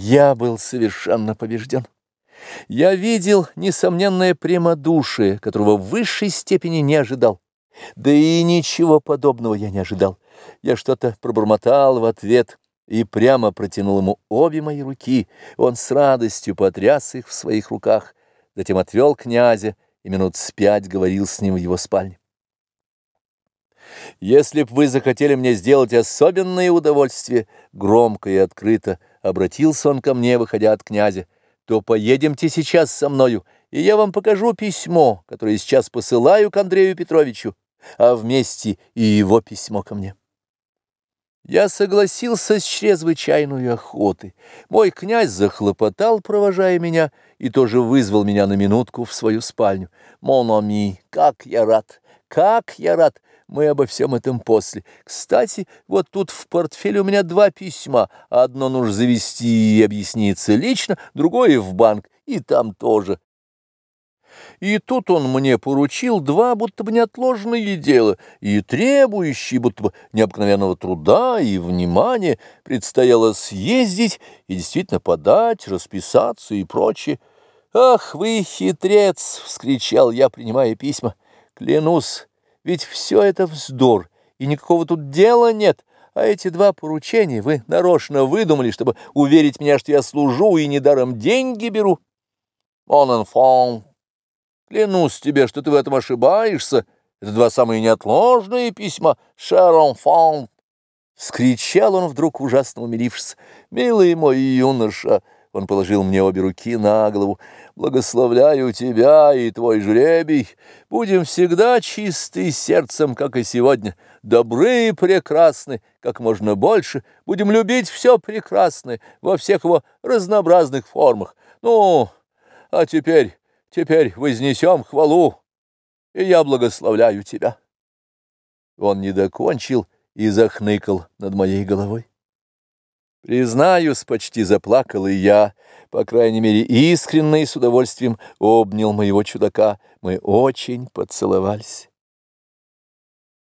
Я был совершенно побежден. Я видел несомненное прямодушие, которого в высшей степени не ожидал. Да и ничего подобного я не ожидал. Я что-то пробормотал в ответ и прямо протянул ему обе мои руки. Он с радостью потряс их в своих руках, затем отвел князя и минут с пять говорил с ним в его спальне. «Если б вы захотели мне сделать особенное удовольствие», громко и открыто обратился он ко мне, выходя от князя, то поедемте сейчас со мною, и я вам покажу письмо, которое сейчас посылаю к Андрею Петровичу, а вместе и его письмо ко мне. Я согласился с чрезвычайной охотой. Мой князь захлопотал, провожая меня, и тоже вызвал меня на минутку в свою спальню. Мономи, как я рад, как я рад! Мы обо всем этом после. Кстати, вот тут в портфеле у меня два письма. Одно нужно завести и объясниться лично, другое в банк, и там тоже. И тут он мне поручил два будто бы неотложные дела, и требующие будто бы необыкновенного труда и внимания предстояло съездить и действительно подать, расписаться и прочее. «Ах вы, хитрец!» — вскричал я, принимая письма. «Клянусь, ведь все это вздор, и никакого тут дела нет. А эти два поручения вы нарочно выдумали, чтобы уверить меня, что я служу и недаром деньги беру. Он enfant, клянусь тебе, что ты в этом ошибаешься. Это два самые неотложные письма. Cher enfant. Вскричал он вдруг, ужасно умилившись. «Милый мой юноша!» Он положил мне обе руки на голову. «Благословляю тебя и твой жребий. Будем всегда чисты сердцем, как и сегодня, добры и прекрасны, как можно больше. Будем любить все прекрасное во всех его разнообразных формах. Ну, а теперь, теперь вознесем хвалу, и я благословляю тебя». Он не докончил и захныкал над моей головой. Признаюсь, почти заплакал и я, по крайней мере, искренне и с удовольствием обнял моего чудака. Мы очень поцеловались.